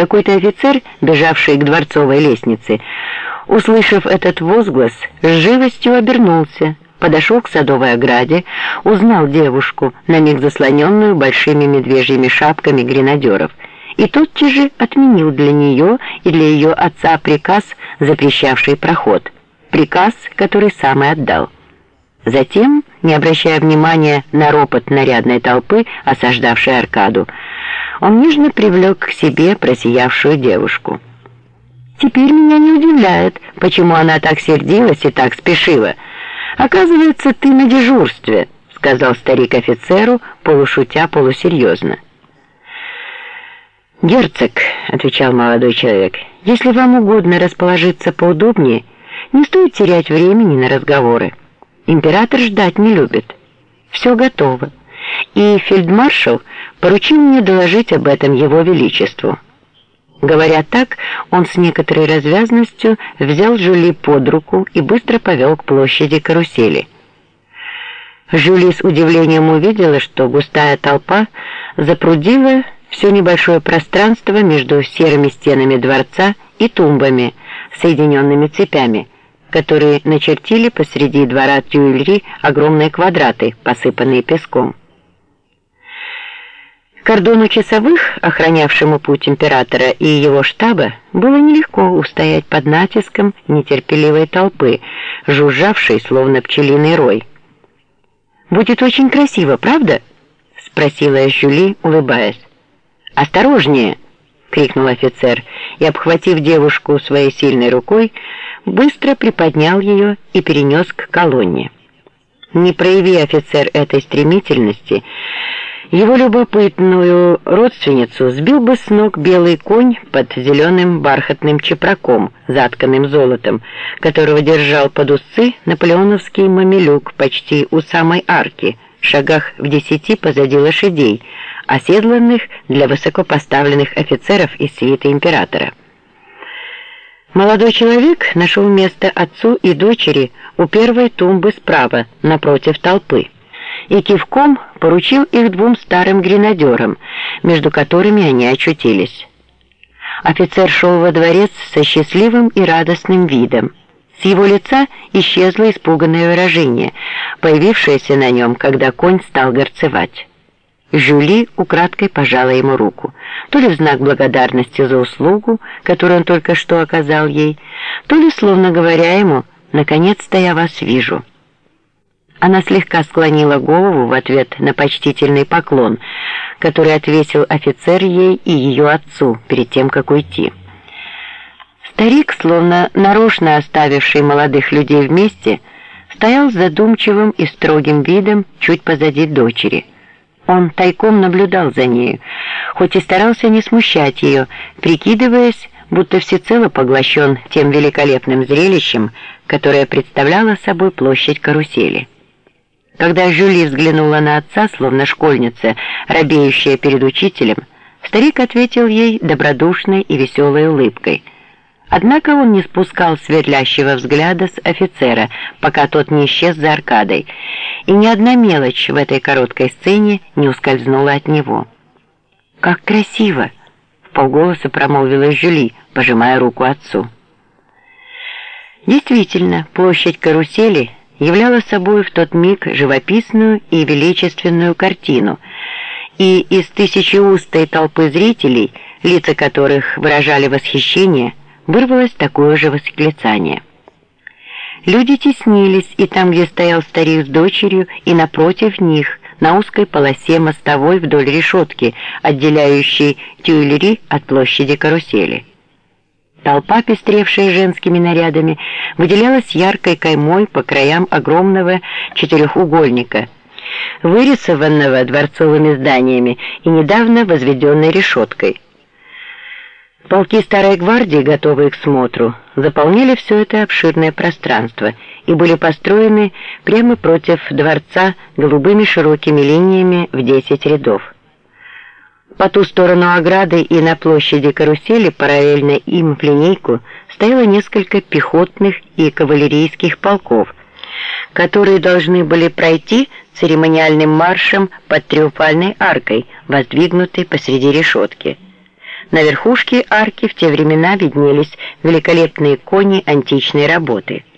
Какой-то офицер, бежавший к дворцовой лестнице, услышав этот возглас, с живостью обернулся, подошел к садовой ограде, узнал девушку, на миг заслоненную большими медвежьими шапками гренадеров, и тотчас же отменил для нее и для ее отца приказ, запрещавший проход, приказ, который сам и отдал. Затем, не обращая внимания на ропот нарядной толпы, осаждавшей аркаду, он нежно привлек к себе просиявшую девушку. «Теперь меня не удивляет, почему она так сердилась и так спешила. Оказывается, ты на дежурстве», — сказал старик офицеру, полушутя, полусерьезно. «Герцог», — отвечал молодой человек, — «если вам угодно расположиться поудобнее, не стоит терять времени на разговоры. Император ждать не любит. Все готово, и фельдмаршал поручил мне доложить об этом его величеству». Говоря так, он с некоторой развязностью взял Жюли под руку и быстро повел к площади карусели. Жюли с удивлением увидела, что густая толпа запрудила все небольшое пространство между серыми стенами дворца и тумбами, соединенными цепями, которые начертили посреди двора Тюильри огромные квадраты, посыпанные песком. Кордону часовых, охранявшему путь императора и его штаба, было нелегко устоять под натиском нетерпеливой толпы, жужжавшей, словно пчелиный рой. «Будет очень красиво, правда?» — спросила Жюли, улыбаясь. «Осторожнее!» — крикнул офицер и, обхватив девушку своей сильной рукой, быстро приподнял ее и перенес к колонне. Не прояви офицер этой стремительности, его любопытную родственницу сбил бы с ног белый конь под зеленым бархатным чепраком, затканным золотом, которого держал под усы наполеоновский мамилюк почти у самой арки, шагах в десяти позади лошадей, оседланных для высокопоставленных офицеров из свиты императора. Молодой человек нашел место отцу и дочери у первой тумбы справа, напротив толпы, и кивком поручил их двум старым гренадерам, между которыми они очутились. Офицер шел во дворец со счастливым и радостным видом. С его лица исчезло испуганное выражение, появившееся на нем, когда конь стал горцевать. Жюли украдкой пожала ему руку, то ли в знак благодарности за услугу, которую он только что оказал ей, то ли словно говоря ему «наконец-то я вас вижу». Она слегка склонила голову в ответ на почтительный поклон, который отвесил офицер ей и ее отцу перед тем, как уйти. Старик, словно нарочно оставивший молодых людей вместе, стоял с задумчивым и строгим видом чуть позади дочери – он тайком наблюдал за нею, хоть и старался не смущать ее, прикидываясь, будто всецело поглощен тем великолепным зрелищем, которое представляло собой площадь карусели. Когда Жюли взглянула на отца, словно школьница, робеющая перед учителем, старик ответил ей добродушной и веселой улыбкой – Однако он не спускал сверлящего взгляда с офицера, пока тот не исчез за аркадой, и ни одна мелочь в этой короткой сцене не ускользнула от него. «Как красиво!» — в полголоса промолвила Жюли, пожимая руку отцу. Действительно, площадь карусели являла собой в тот миг живописную и величественную картину, и из тысячеустой толпы зрителей, лица которых выражали восхищение, вырвалось такое же восклицание. Люди теснились и там, где стоял старик с дочерью, и напротив них, на узкой полосе мостовой вдоль решетки, отделяющей Тюильри от площади карусели. Толпа, пестревшая женскими нарядами, выделялась яркой каймой по краям огромного четырехугольника, вырисованного дворцовыми зданиями и недавно возведенной решеткой. Полки Старой Гвардии, готовые к смотру, заполнили все это обширное пространство и были построены прямо против дворца голубыми широкими линиями в 10 рядов. По ту сторону ограды и на площади карусели, параллельно им в линейку, стояло несколько пехотных и кавалерийских полков, которые должны были пройти церемониальным маршем под триумфальной аркой, воздвигнутой посреди решетки. На верхушке арки в те времена виднелись великолепные кони античной работы –